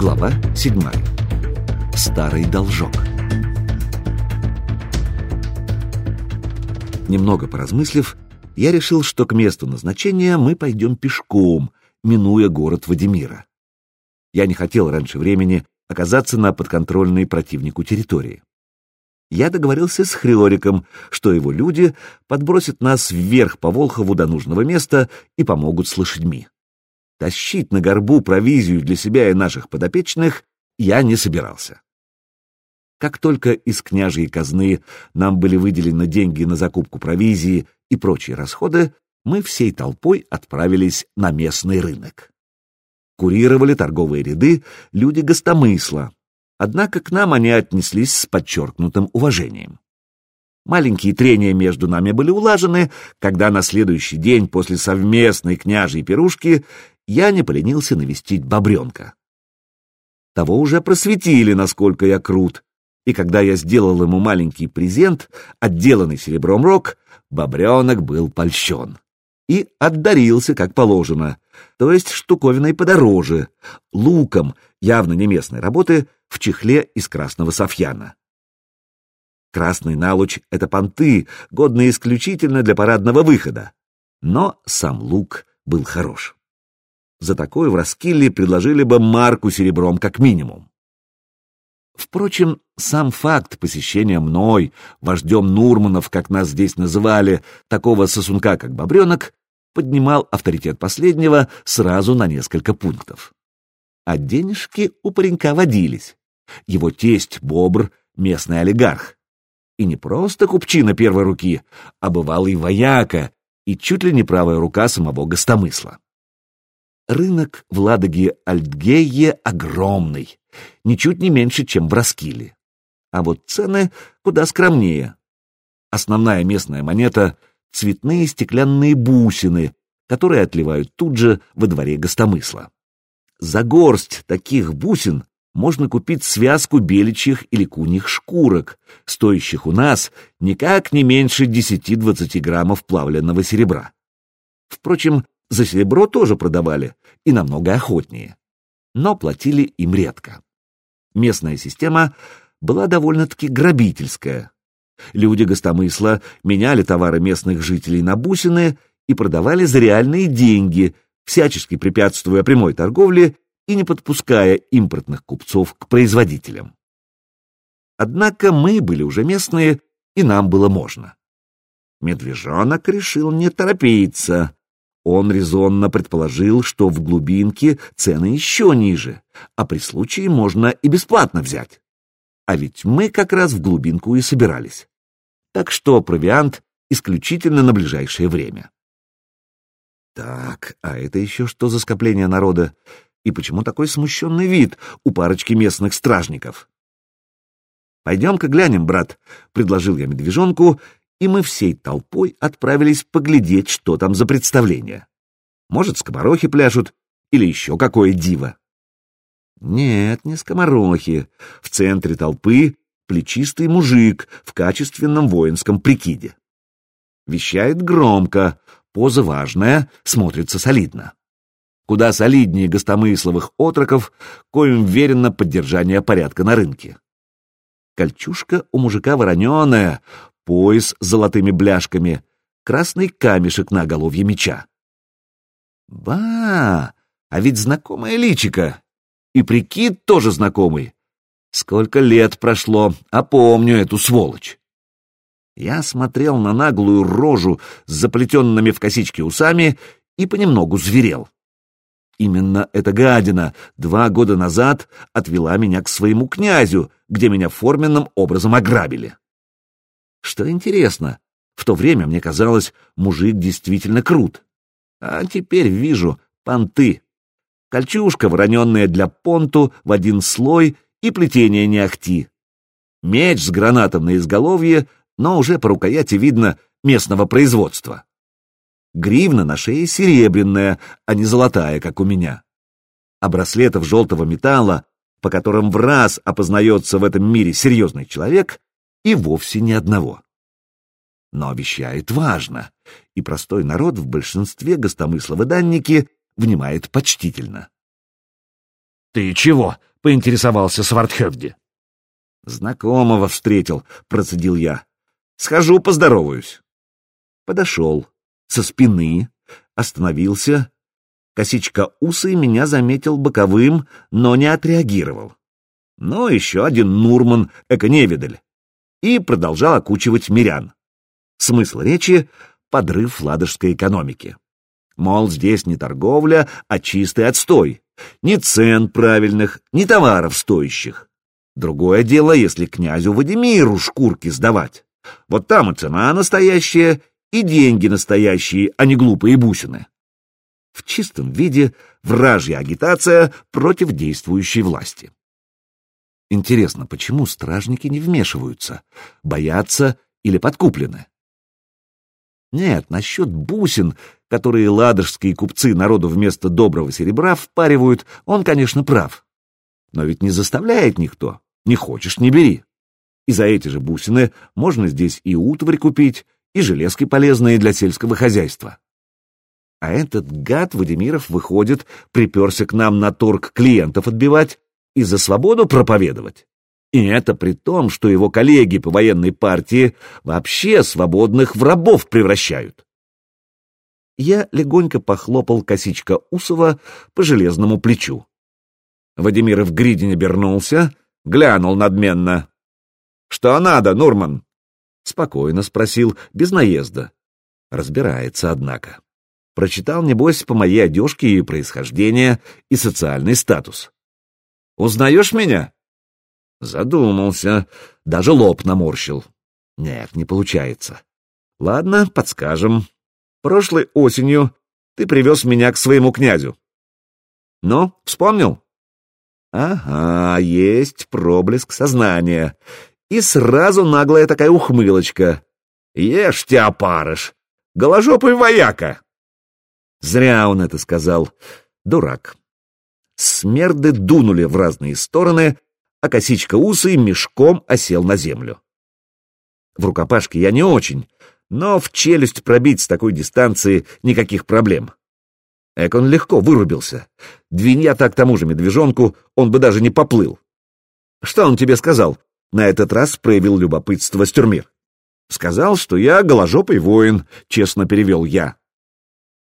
Глава 7. Старый должок. Немного поразмыслив, я решил, что к месту назначения мы пойдем пешком, минуя город Вадимира. Я не хотел раньше времени оказаться на подконтрольной противнику территории. Я договорился с Хриориком, что его люди подбросят нас вверх по Волхову до нужного места и помогут с лошадьми. Тащить на горбу провизию для себя и наших подопечных я не собирался. Как только из княжьей казны нам были выделены деньги на закупку провизии и прочие расходы, мы всей толпой отправились на местный рынок. Курировали торговые ряды люди гостомысла, однако к нам они отнеслись с подчеркнутым уважением. Маленькие трения между нами были улажены, когда на следующий день после совместной княжьей пирушки я не поленился навестить бобренка. Того уже просветили, насколько я крут, и когда я сделал ему маленький презент, отделанный серебром рог, бобренок был польщен и отдарился, как положено, то есть штуковиной подороже, луком, явно не местной работы, в чехле из красного софьяна. Красный налуч — это понты, годные исключительно для парадного выхода. Но сам лук был хорош. За такой в Раскилле предложили бы марку серебром как минимум. Впрочем, сам факт посещения мной, вождем Нурманов, как нас здесь называли, такого сосунка, как Бобренок, поднимал авторитет последнего сразу на несколько пунктов. А денежки у паренька водились. Его тесть — Бобр, местный олигарх. И не просто купчина первой руки, а бывалый вояка и чуть ли не правая рука самого гостомысла. Рынок в Ладоге-Альтгейе огромный, ничуть не меньше, чем в Раскиле. А вот цены куда скромнее. Основная местная монета — цветные стеклянные бусины, которые отливают тут же во дворе гостомысла. За горсть таких бусин можно купить связку беличьих или куньих шкурок, стоящих у нас никак не меньше 10-20 граммов плавленного серебра. Впрочем, за серебро тоже продавали, и намного охотнее. Но платили им редко. Местная система была довольно-таки грабительская. Люди гостомысла меняли товары местных жителей на бусины и продавали за реальные деньги, всячески препятствуя прямой торговле и не подпуская импортных купцов к производителям. Однако мы были уже местные, и нам было можно. Медвежонок решил не торопиться, он резонно предположил, что в глубинке цены еще ниже, а при случае можно и бесплатно взять. А ведь мы как раз в глубинку и собирались. Так что провиант исключительно на ближайшее время. Так, а это еще что за скопление народа? И почему такой смущенный вид у парочки местных стражников? «Пойдем-ка глянем, брат», — предложил я медвежонку и мы всей толпой отправились поглядеть, что там за представление. Может, скоморохи пляшут или еще какое диво. Нет, не скоморохи. В центре толпы плечистый мужик в качественном воинском прикиде. Вещает громко, поза важная, смотрится солидно. Куда солиднее гостомысловых отроков, коим верено поддержание порядка на рынке. Кольчушка у мужика вороненая, пояс с золотыми бляшками, красный камешек на голове меча. Ба, а ведь знакомое личико. И прикид тоже знакомый. Сколько лет прошло, а помню эту сволочь. Я смотрел на наглую рожу с заплетенными в косички усами и понемногу зверел. Именно эта гадина два года назад отвела меня к своему князю, где меня форменным образом ограбили. Что интересно, в то время мне казалось, мужик действительно крут. А теперь вижу понты. Кольчушка, вороненная для понту в один слой и плетение не ахти. Меч с гранатом на изголовье, но уже по рукояти видно местного производства. Гривна на шее серебряная, а не золотая, как у меня. А браслетов желтого металла, по которым в раз опознается в этом мире серьезный человек, и вовсе ни одного. Но обещает важно, и простой народ в большинстве гостомысловы данники внимает почтительно. — Ты чего? — поинтересовался Свардхевди. «Знакомого встретил», — процедил я. «Схожу, поздороваюсь». Подошел. Со спины. Остановился. Косичка усы меня заметил боковым, но не отреагировал. Ну, еще один Нурман, эко-невидаль. И продолжал окучивать мирян. Смысл речи — подрыв ладожской экономики. Мол, здесь не торговля, а чистый отстой. Ни цен правильных, ни товаров стоящих. Другое дело, если князю Вадимиру шкурки сдавать. Вот там и цена настоящая, и деньги настоящие, а не глупые бусины. В чистом виде вражья агитация против действующей власти. Интересно, почему стражники не вмешиваются? Боятся или подкуплены? Нет, насчет бусин, которые ладожские купцы народу вместо доброго серебра впаривают, он, конечно, прав. Но ведь не заставляет никто. Не хочешь — не бери. И за эти же бусины можно здесь и утварь купить, и железки полезные для сельского хозяйства. А этот гад Вадимиров, выходит, приперся к нам на торг клиентов отбивать и за свободу проповедовать. И это при том, что его коллеги по военной партии вообще свободных в рабов превращают. Я легонько похлопал косичка Усова по железному плечу. Вадимиров гридень обернулся, глянул надменно. — Что надо, Нурман? — спокойно спросил, без наезда. Разбирается, однако. Прочитал, небось, по моей одежке и происхождение, и социальный статус. «Узнаешь меня?» Задумался, даже лоб наморщил. Нет, не получается. Ладно, подскажем. Прошлой осенью ты привез меня к своему князю. Ну, вспомнил? Ага, есть проблеск сознания. И сразу наглая такая ухмылочка. Ешь тебя, опарыш! Голожопый вояка! Зря он это сказал. Дурак. Смерды дунули в разные стороны, а косичка усы мешком осел на землю. В рукопашке я не очень, но в челюсть пробить с такой дистанции никаких проблем. Экон легко вырубился. Двинь я так тому же медвежонку, он бы даже не поплыл. Что он тебе сказал? На этот раз проявил любопытство Стюрмир. Сказал, что я голожопый воин, честно перевел я.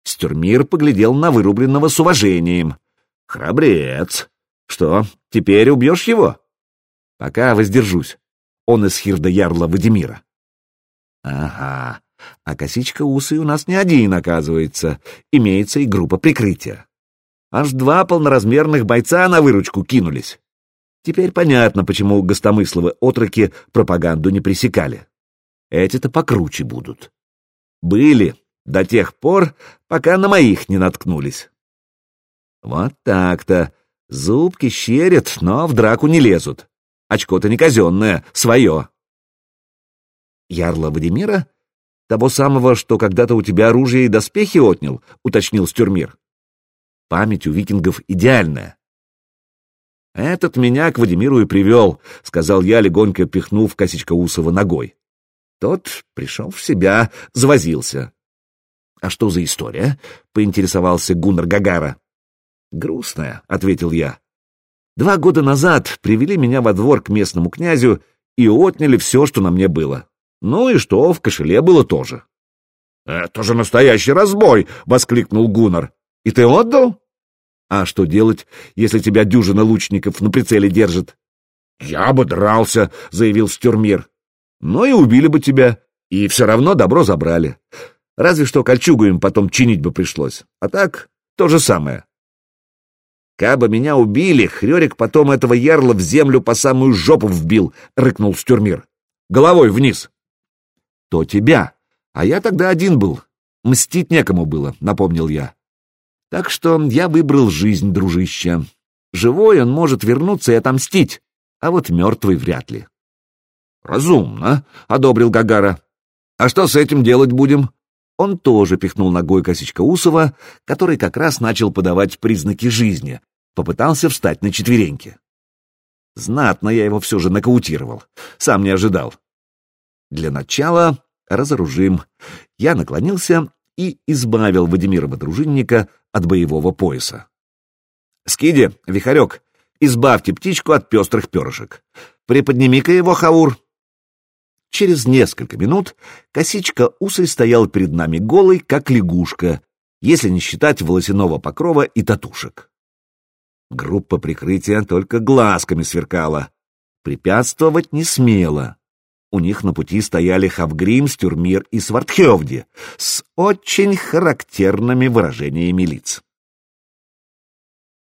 Стюрмир поглядел на вырубленного с уважением. Храбрец. Что, теперь убьешь его? Пока воздержусь. Он из Хирда Ярла Вадимира. Ага, а косичка усы у нас не один, оказывается. Имеется и группа прикрытия. Аж два полноразмерных бойца на выручку кинулись. Теперь понятно, почему гостомысловы отроки пропаганду не пресекали. Эти-то покруче будут. Были до тех пор, пока на моих не наткнулись. Вот так-то. Зубки щерят, но в драку не лезут. Очко-то не казенное, свое. Ярла Вадимира? Того самого, что когда-то у тебя оружие и доспехи отнял, уточнил Стюрмир. Память у викингов идеальная. Этот меня к Вадимиру и привел, сказал я, легонько пихнув Косичка Усова ногой. Тот пришел в себя, завозился. — А что за история? — поинтересовался Гуннар Гагара. «Грустная», — ответил я. «Два года назад привели меня во двор к местному князю и отняли все, что на мне было. Ну и что в кошеле было тоже». «Это же настоящий разбой!» — воскликнул Гуннар. «И ты отдал?» «А что делать, если тебя дюжина лучников на прицеле держит?» «Я бы дрался», — заявил Стюрмир. «Ну и убили бы тебя, и все равно добро забрали. Разве что кольчугу им потом чинить бы пришлось. А так, то же самое. Кабы меня убили, Хрёрик потом этого ярла в землю по самую жопу вбил, — рыкнул Стюрмир. Головой вниз. То тебя. А я тогда один был. Мстить некому было, — напомнил я. Так что я выбрал жизнь, дружище. Живой он может вернуться и отомстить, а вот мертвый вряд ли. Разумно, — одобрил Гагара. А что с этим делать будем? Он тоже пихнул ногой косичка Усова, который как раз начал подавать признаки жизни, попытался встать на четвереньки. Знатно я его все же нокаутировал, сам не ожидал. Для начала разоружим. Я наклонился и избавил Вадимирова дружинника от боевого пояса. «Скиди, Вихарек, Избавьте птичку от пестрых перышек. Приподними-ка его, Хаур. Через несколько минут косичка усой стоял перед нами голой, как лягушка, если не считать волосяного покрова и татушек. Группа прикрытия только глазками сверкала. Препятствовать не смела. У них на пути стояли Хавгрим, Стюрмир и Свартхевди с очень характерными выражениями лиц.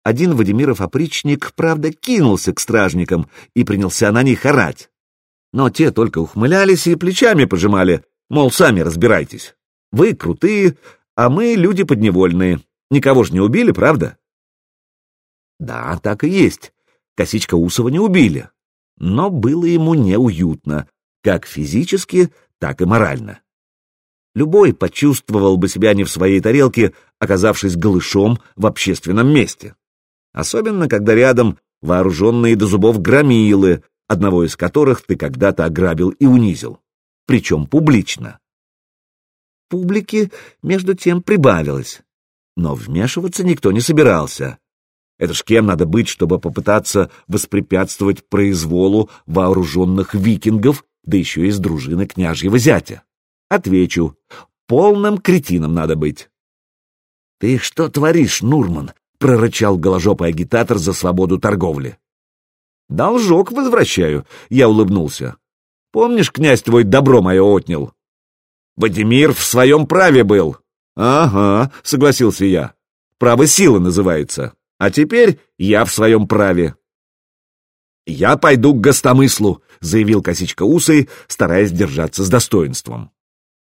Один Вадимиров опричник, правда, кинулся к стражникам и принялся на них орать. Но те только ухмылялись и плечами пожимали, мол, сами разбирайтесь. Вы крутые, а мы люди подневольные. Никого же не убили, правда? Да, так и есть. Косичка Усова не убили. Но было ему неуютно, как физически, так и морально. Любой почувствовал бы себя не в своей тарелке, оказавшись голышом в общественном месте. Особенно, когда рядом вооруженные до зубов громилы, одного из которых ты когда-то ограбил и унизил. Причем публично. Публики, между тем, прибавилось. Но вмешиваться никто не собирался. Это ж кем надо быть, чтобы попытаться воспрепятствовать произволу вооруженных викингов, да еще из дружины княжьего зятя? Отвечу, полным кретином надо быть. — Ты что творишь, Нурман? — прорычал голожопый агитатор за свободу торговли. — Должок возвращаю, — я улыбнулся. — Помнишь, князь твой добро мое отнял? — Вадимир в своем праве был. — Ага, — согласился я. — Право силы называется. А теперь я в своем праве. «Я пойду к гостомыслу», — заявил Косичка Усый, стараясь держаться с достоинством.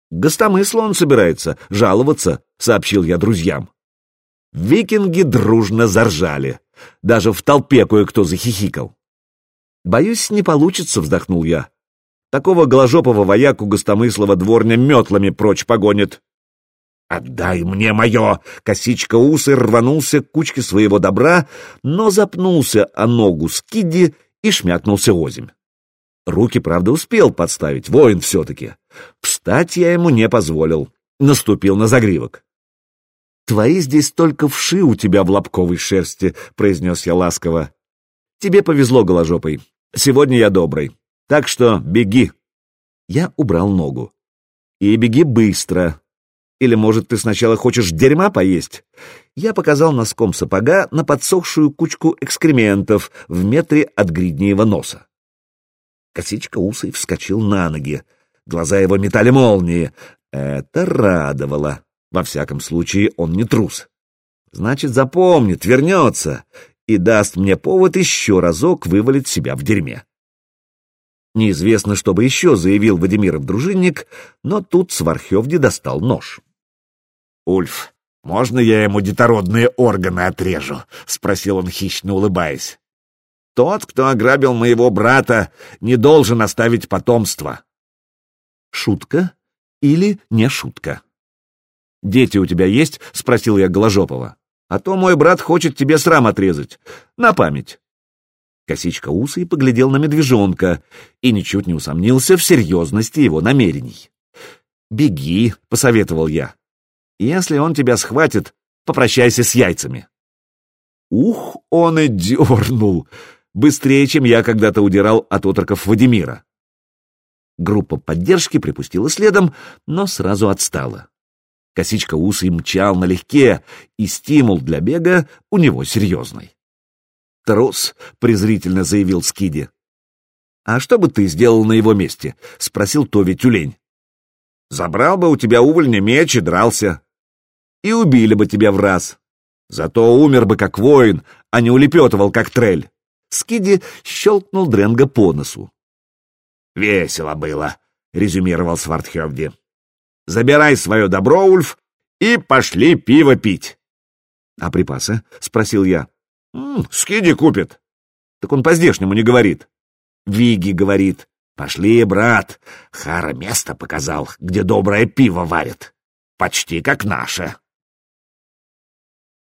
«К гостомыслу он собирается жаловаться», — сообщил я друзьям. Викинги дружно заржали. Даже в толпе кое-кто захихикал. «Боюсь, не получится», — вздохнул я. «Такого голожопого вояку гостомыслова дворня метлами прочь погонит». «Отдай мне мое!» Косичка усы рванулся к кучке своего добра, но запнулся о ногу Скидди и шмякнулся озимь. Руки, правда, успел подставить, воин все-таки. Встать я ему не позволил, наступил на загривок. «Твои здесь только вши у тебя в лобковой шерсти», — произнес я ласково. «Тебе повезло, голожопый. Сегодня я добрый. Так что беги». Я убрал ногу. «И беги быстро, или, может, ты сначала хочешь дерьма поесть?» Я показал носком сапога на подсохшую кучку экскрементов в метре от гриднеего носа. Косичка усой вскочил на ноги. Глаза его метали молнии. Это радовало. Во всяком случае, он не трус. Значит, запомнит, вернется и даст мне повод еще разок вывалить себя в дерьме. Неизвестно, что бы еще заявил Вадимиров дружинник, но тут Свархевди достал нож. «Ульф, можно я ему детородные органы отрежу?» — спросил он, хищно улыбаясь. «Тот, кто ограбил моего брата, не должен оставить потомство». «Шутка или не шутка?» «Дети у тебя есть?» — спросил я Голожопова. «А то мой брат хочет тебе срам отрезать. На память». Косичка усы и поглядел на медвежонка и ничуть не усомнился в серьезности его намерений. «Беги», — посоветовал я. Если он тебя схватит, попрощайся с яйцами. Ух, он и дернул! Быстрее, чем я когда-то удирал от отроков Вадимира. Группа поддержки припустила следом, но сразу отстала. Косичка усы мчал налегке, и стимул для бега у него серьезный. «Трус», — презрительно заявил Скиди. «А что бы ты сделал на его месте?» — спросил Тови Тюлень. «Забрал бы у тебя увольня меч и дрался и убили бы тебя в раз. Зато умер бы как воин, а не улепетывал как трель. Скиди щелкнул Дренга по носу. «Весело было», — резюмировал Свартхевди. «Забирай свое добро, Ульф, и пошли пиво пить». «А припасы?» — спросил я. «М -м, «Скиди купит». «Так он по-здешнему не говорит». «Виги говорит. Пошли, брат. Хара место показал, где доброе пиво варят. Почти как наше».